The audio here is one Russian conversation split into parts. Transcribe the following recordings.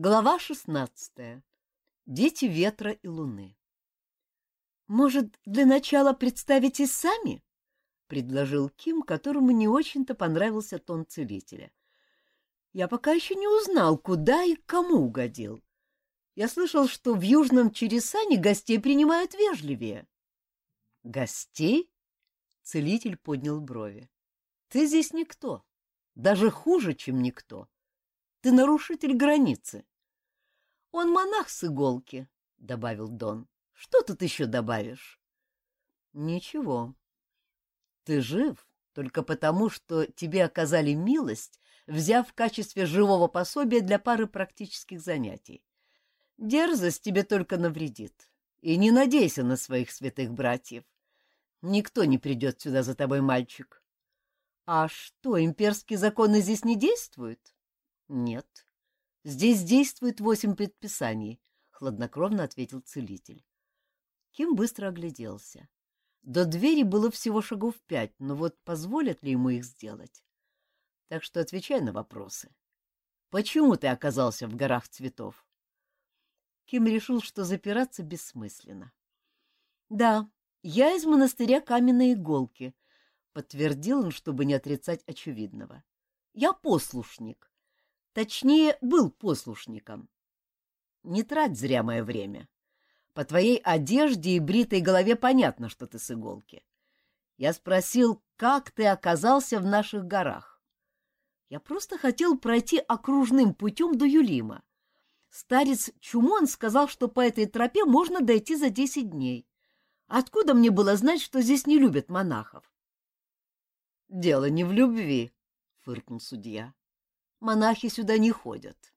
Глава шестнадцатая. Дети ветра и луны. «Может, для начала представитесь сами?» — предложил Ким, которому не очень-то понравился тон целителя. «Я пока еще не узнал, куда и кому угодил. Я слышал, что в Южном Чересане гостей принимают вежливее». «Гостей?» — целитель поднял брови. «Ты здесь никто, даже хуже, чем никто. Ты нарушитель границы». «Он монах с иголки», — добавил Дон. Что тут еще добавишь? Ничего. Ты жив только потому, что тебе оказали милость, взяв в качестве живого пособия для пары практических занятий. Дерзость тебе только навредит. И не надейся на своих святых братьев. Никто не придет сюда за тобой, мальчик. А что, имперские законы здесь не действуют? Нет. Здесь действует восемь предписаний, — хладнокровно ответил целитель. Ким быстро огляделся. До двери было всего шагов пять, но вот позволят ли ему их сделать? Так что отвечай на вопросы. Почему ты оказался в горах цветов? Ким решил, что запираться бессмысленно. — Да, я из монастыря Каменной Иголки, — подтвердил он, чтобы не отрицать очевидного. — Я послушник. Точнее, был послушником. Не трать зря мое время. По твоей одежде и бритой голове понятно, что ты с иголки. Я спросил, как ты оказался в наших горах. Я просто хотел пройти окружным путем до Юлима. Старец Чумон сказал, что по этой тропе можно дойти за десять дней. Откуда мне было знать, что здесь не любят монахов? — Дело не в любви, — фыркнул судья. — Монахи сюда не ходят,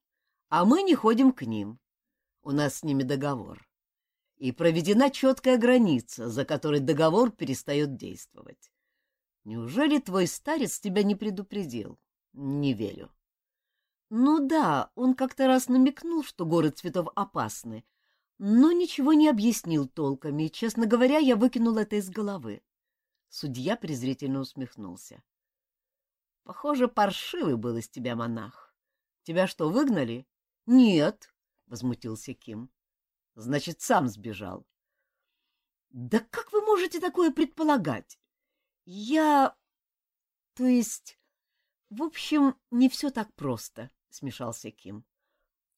а мы не ходим к ним. У нас с ними договор и проведена четкая граница, за которой договор перестает действовать. Неужели твой старец тебя не предупредил? Не верю. Ну да, он как-то раз намекнул, что горы цветов опасны, но ничего не объяснил толком, и, честно говоря, я выкинул это из головы. Судья презрительно усмехнулся. — Похоже, паршивый был из тебя монах. Тебя что, выгнали? — Нет, — возмутился Ким. Значит, сам сбежал. Да как вы можете такое предполагать? Я... То есть... В общем, не все так просто, — смешался Ким.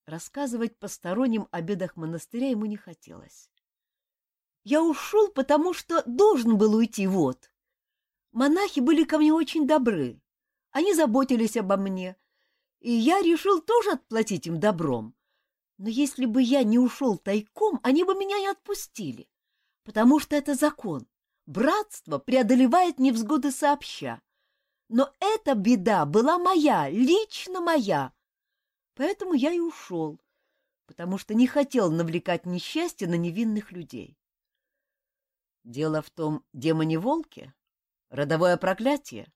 Рассказывать посторонним о бедах монастыря ему не хотелось. Я ушел, потому что должен был уйти, вот. Монахи были ко мне очень добры. Они заботились обо мне, и я решил тоже отплатить им добром. Но если бы я не ушел тайком, они бы меня не отпустили, потому что это закон. Братство преодолевает невзгоды сообща. Но эта беда была моя, лично моя. Поэтому я и ушел, потому что не хотел навлекать несчастье на невинных людей. Дело в том демоне-волке? Родовое проклятие?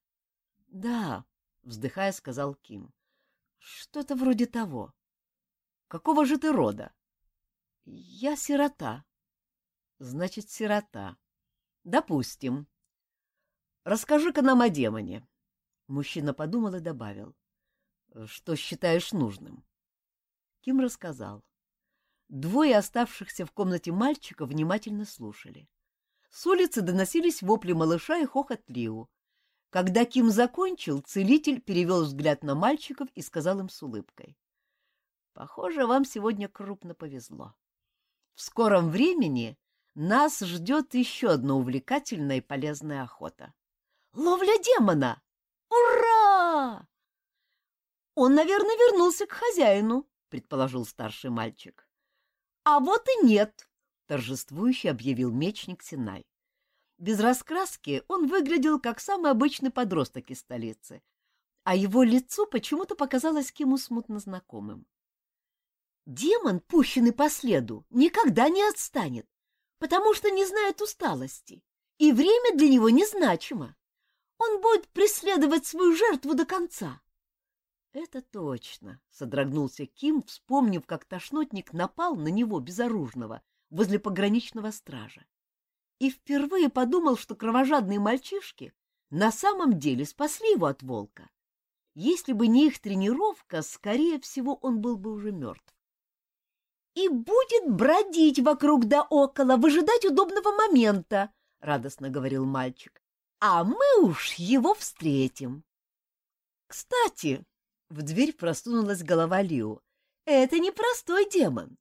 Да, вздыхая, сказал Ким. Что-то вроде того. Какого же ты рода? Я сирота. Значит, сирота. Допустим. Расскажи-ка нам о демоне. Мужчина подумал и добавил. Что считаешь нужным? Ким рассказал. Двое оставшихся в комнате мальчика внимательно слушали. С улицы доносились вопли малыша и хохот Лиу. Когда Ким закончил, целитель перевел взгляд на мальчиков и сказал им с улыбкой. Похоже, вам сегодня крупно повезло. В скором времени нас ждет еще одна увлекательная и полезная охота. Ловля демона! Ура! Он, наверное, вернулся к хозяину, предположил старший мальчик. А вот и нет, торжествующе объявил мечник Синай. Без раскраски он выглядел как самый обычный подросток из столицы, а его лицо почему-то показалось Киму смутно знакомым. Демон, пущенный по следу, никогда не отстанет, потому что не знает усталости, и время для него незначимо. Он будет преследовать свою жертву до конца. — Это точно, — содрогнулся Ким, вспомнив, как тошнотник напал на него безоружного возле пограничного стража. И впервые подумал, что кровожадные мальчишки на самом деле спасли его от волка. Если бы не их тренировка, скорее всего, он был бы уже мертв. и будет бродить вокруг да около, выжидать удобного момента, — радостно говорил мальчик. — А мы уж его встретим. — Кстати, — в дверь просунулась голова Лио, — это не простой демон.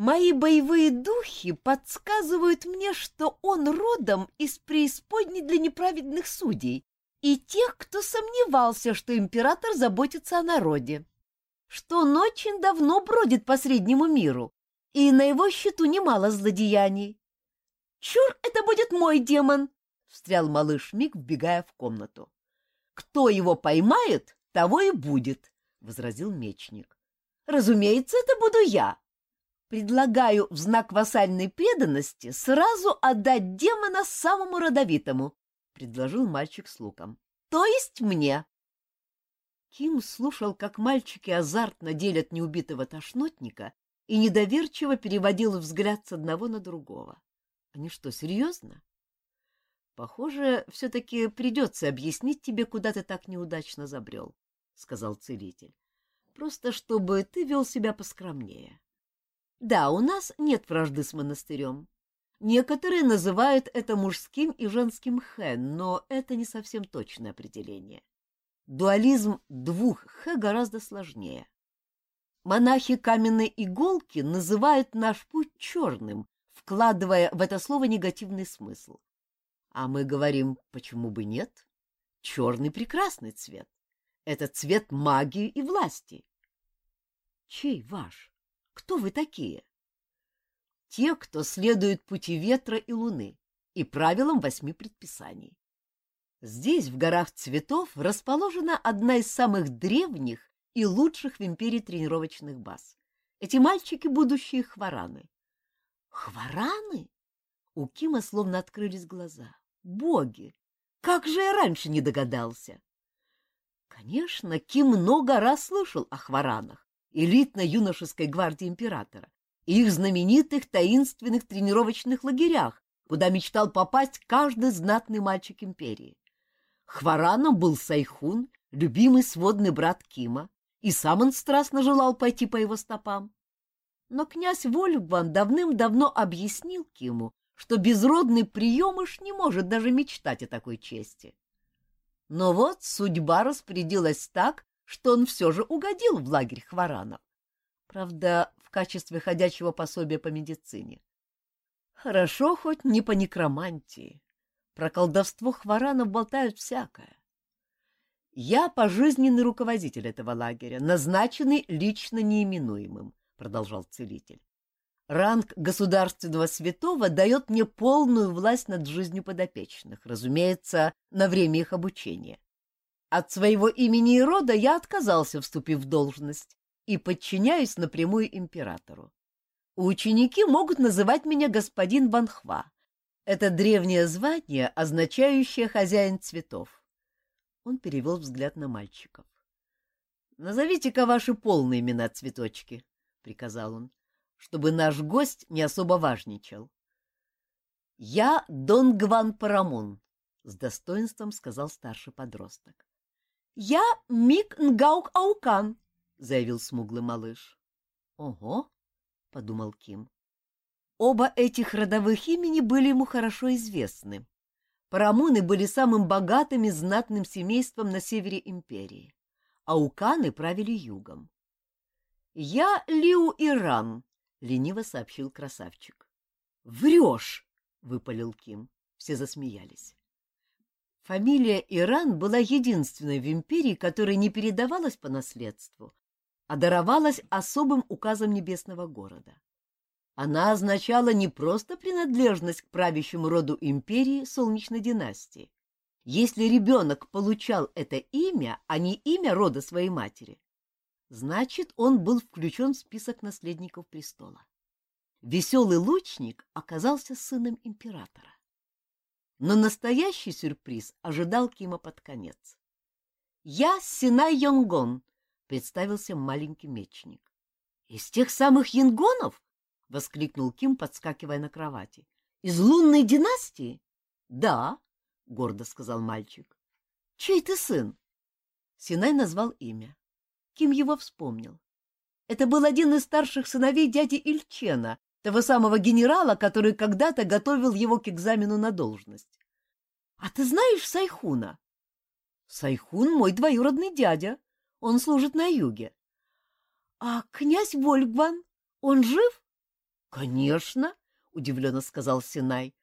Мои боевые духи подсказывают мне, что он родом из преисподней для неправедных судей и тех, кто сомневался, что император заботится о народе, что он очень давно бродит по среднему миру, и на его счету немало злодеяний. «Чур, это будет мой демон!» — встрял малыш Мик, вбегая в комнату. «Кто его поймает, того и будет», — возразил мечник. «Разумеется, это буду я. Предлагаю в знак вассальной преданности сразу отдать демона самому родовитому, — предложил мальчик с луком. — То есть мне. Ким слушал, как мальчики азартно делят неубитого тошнотника и недоверчиво переводил взгляд с одного на другого. Они что, серьезно? Похоже, все-таки придется объяснить тебе, куда ты так неудачно забрел, — сказал целитель. Просто чтобы ты вел себя поскромнее. Да, у нас нет вражды с монастырем. Некоторые называют это мужским и женским хэн, но это не совсем точное определение. Дуализм двух хэ гораздо сложнее. Монахи каменной иголки называют наш путь черным, вкладывая в это слово негативный смысл. А мы говорим, почему бы нет? Черный прекрасный цвет. Это цвет магии и власти. Чей ваш? Кто вы такие? Те, кто следует пути ветра и луны и правилам восьми предписаний. Здесь, в горах цветов, расположена одна из самых древних и лучших в империи тренировочных баз. Эти мальчики — будущие хвараны. Хвараны? У Кима словно открылись глаза. Боги! Как же я раньше не догадался! Конечно, Ким много раз слышал о хваранах, элитной юношеской гвардии императора, и их знаменитых таинственных тренировочных лагерях, куда мечтал попасть каждый знатный мальчик империи. Хвараном был Сайхун, любимый сводный брат Кима, и сам он страстно желал пойти по его стопам. Но князь Вольфган давным-давно объяснил Киму, что безродный приемыш не может даже мечтать о такой чести. Но вот судьба распорядилась так, что он все же угодил в лагерь хваранов. Правда, в качестве ходячего пособия по медицине. Хорошо хоть не по некромантии. Про колдовство хваранов болтают всякое. Я пожизненный руководитель этого лагеря, назначенный лично неименуемым, продолжал целитель. Ранг государственного святого дает мне полную власть над жизнью подопечных, разумеется, на время их обучения. От своего имени и рода я отказался, вступив в должность, и подчиняюсь напрямую императору. Ученики могут называть меня господин Банхва. Это древнее звание, означающее хозяин цветов. Он перевел взгляд на мальчиков. — Назовите-ка ваши полные имена, цветочки, — приказал он, — чтобы наш гость не особо важничал. — Я Дон Гван Парамон, — с достоинством сказал старший подросток. «Я Мик Нгаук Аукан», — заявил смуглый малыш. «Ого!» — подумал Ким. Оба этих родовых имени были ему хорошо известны. Парамоны были самым богатым и знатным семейством на севере империи. Ауканы правили югом. «Я Лиу Иран», — лениво сообщил красавчик. «Врешь!» — выпалил Ким. Все засмеялись. Фамилия Иран была единственной в империи, которая не передавалась по наследству, а даровалась особым указом небесного города. Она означала не просто принадлежность к правящему роду империи Солнечной династии. Если ребенок получал это имя, а не имя рода своей матери, значит, он был включен в список наследников престола. Веселый лучник оказался сыном императора. Но настоящий сюрприз ожидал Кима под конец. «Я Синай Йонгон», — представился маленький мечник. «Из тех самых Янгонов?» — воскликнул Ким, подскакивая на кровати. «Из лунной династии?» «Да», — гордо сказал мальчик. «Чей ты сын?» Синай назвал имя. Ким его вспомнил. Это был один из старших сыновей дяди Ильчена, того самого генерала, который когда-то готовил его к экзамену на должность. А ты знаешь Сайхуна? Сайхун мой двоюродный дядя. Он служит на юге. А князь Вольгван, он жив? Конечно, удивленно сказал Синай.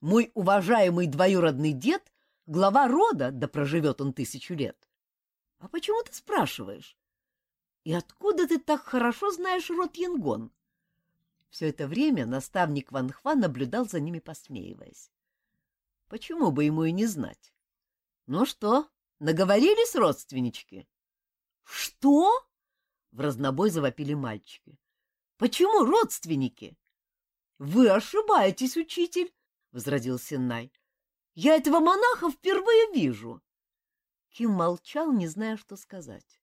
Мой уважаемый двоюродный дед — глава рода, да проживет он тысячу лет. А почему ты спрашиваешь? И откуда ты так хорошо знаешь род Янгон? Все это время наставник Ван Хва наблюдал за ними, посмеиваясь. Почему бы ему и не знать? Ну что, наговорились родственнички? Что? В разнобой завопили мальчики. Почему родственники? Вы ошибаетесь, учитель, возразил Синнай. Я этого монаха впервые вижу. Ким молчал, не зная, что сказать.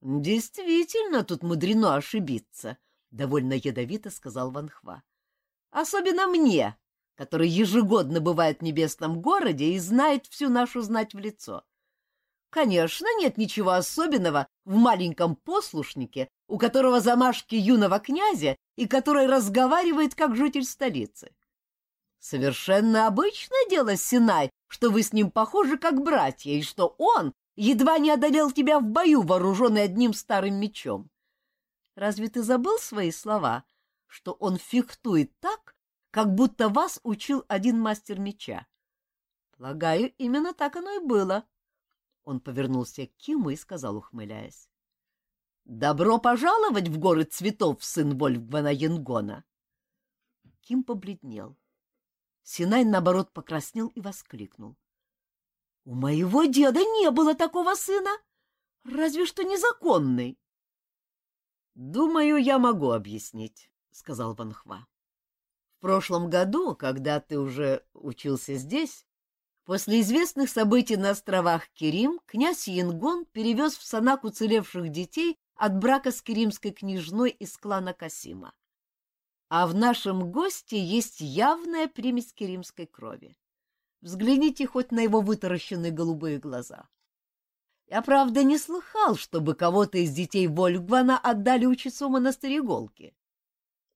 Действительно, тут мудрено ошибиться, довольно ядовито сказал Ванхва. Особенно мне, который ежегодно бывает в небесном городе и знает всю нашу знать в лицо. Конечно, нет ничего особенного в маленьком послушнике, у которого замашки юного князя и который разговаривает как житель столицы. Совершенно обычное дело, Синай, что вы с ним похожи как братья, и что он едва не одолел тебя в бою, вооруженный одним старым мечом. Разве ты забыл свои слова, что он фехтует так, как будто вас учил один мастер меча? Полагаю, именно так оно и было. Он повернулся к Киму и сказал, ухмыляясь. «Добро пожаловать в город цветов, сын Вольфгвана Янгона!» Ким побледнел. Синай, наоборот, покраснел и воскликнул. «У моего деда не было такого сына, разве что незаконный!» «Думаю, я могу объяснить», — сказал Ванхва. «В прошлом году, когда ты уже учился здесь, после известных событий на островах Керим, князь Янгон перевез в Санак уцелевших детей от брака с керимской княжной из клана Касима. А в нашем госте есть явная примесь керимской крови. Взгляните хоть на его вытаращенные голубые глаза. Я, правда, не слыхал, чтобы кого-то из детей Вольгвана отдали учиться в монастыре Голки.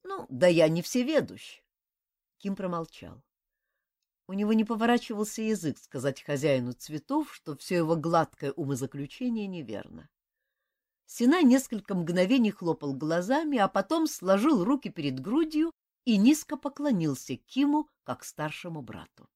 Ну, да я не всеведущ. Ким промолчал. У него не поворачивался язык сказать хозяину цветов, что все его гладкое умозаключение неверно. Сина несколько мгновений хлопал глазами, а потом сложил руки перед грудью и низко поклонился Киму, как старшему брату.